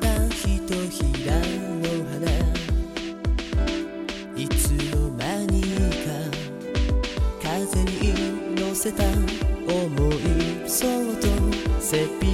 たひとひらの花。いつの間にか風にのせた思い。そうとせっぴ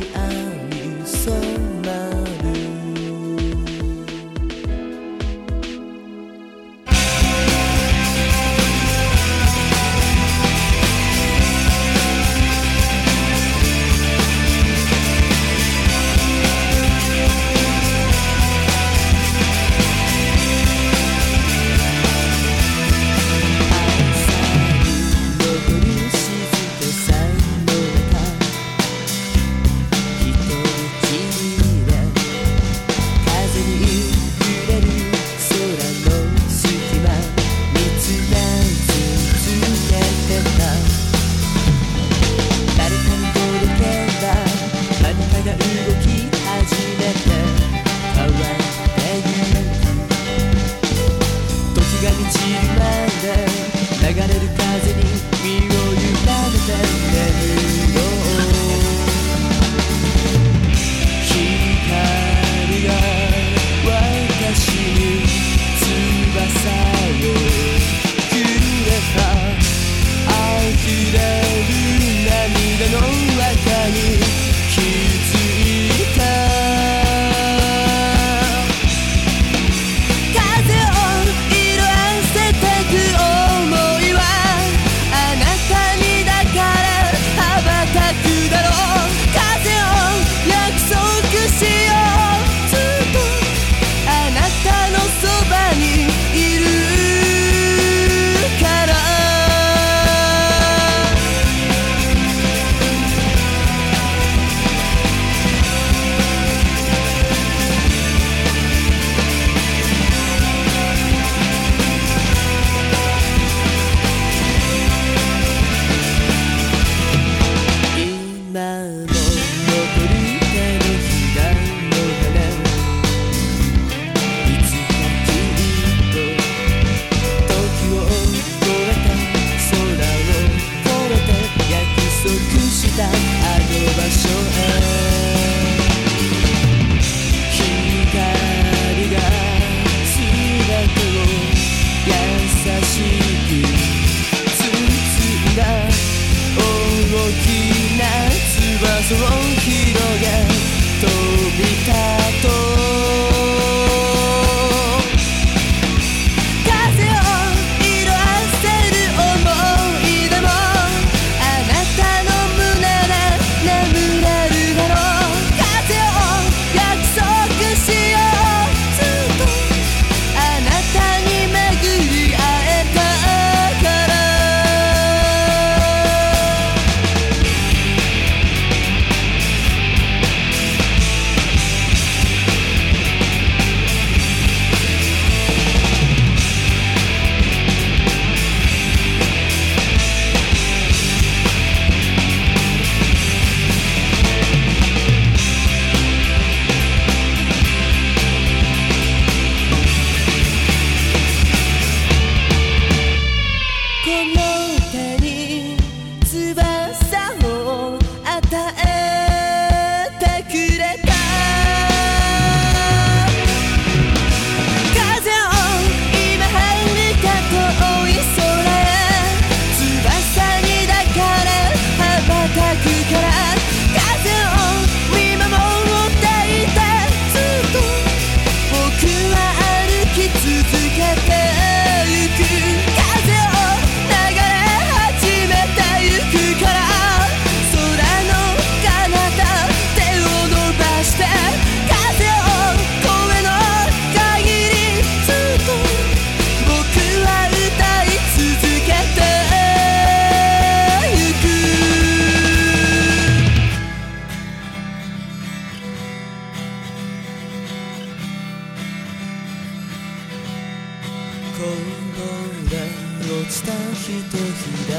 恋のが落ちたひとひら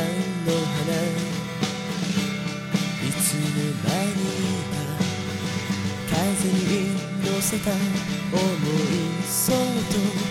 の花。いつの間にか風に乗せた思いそうと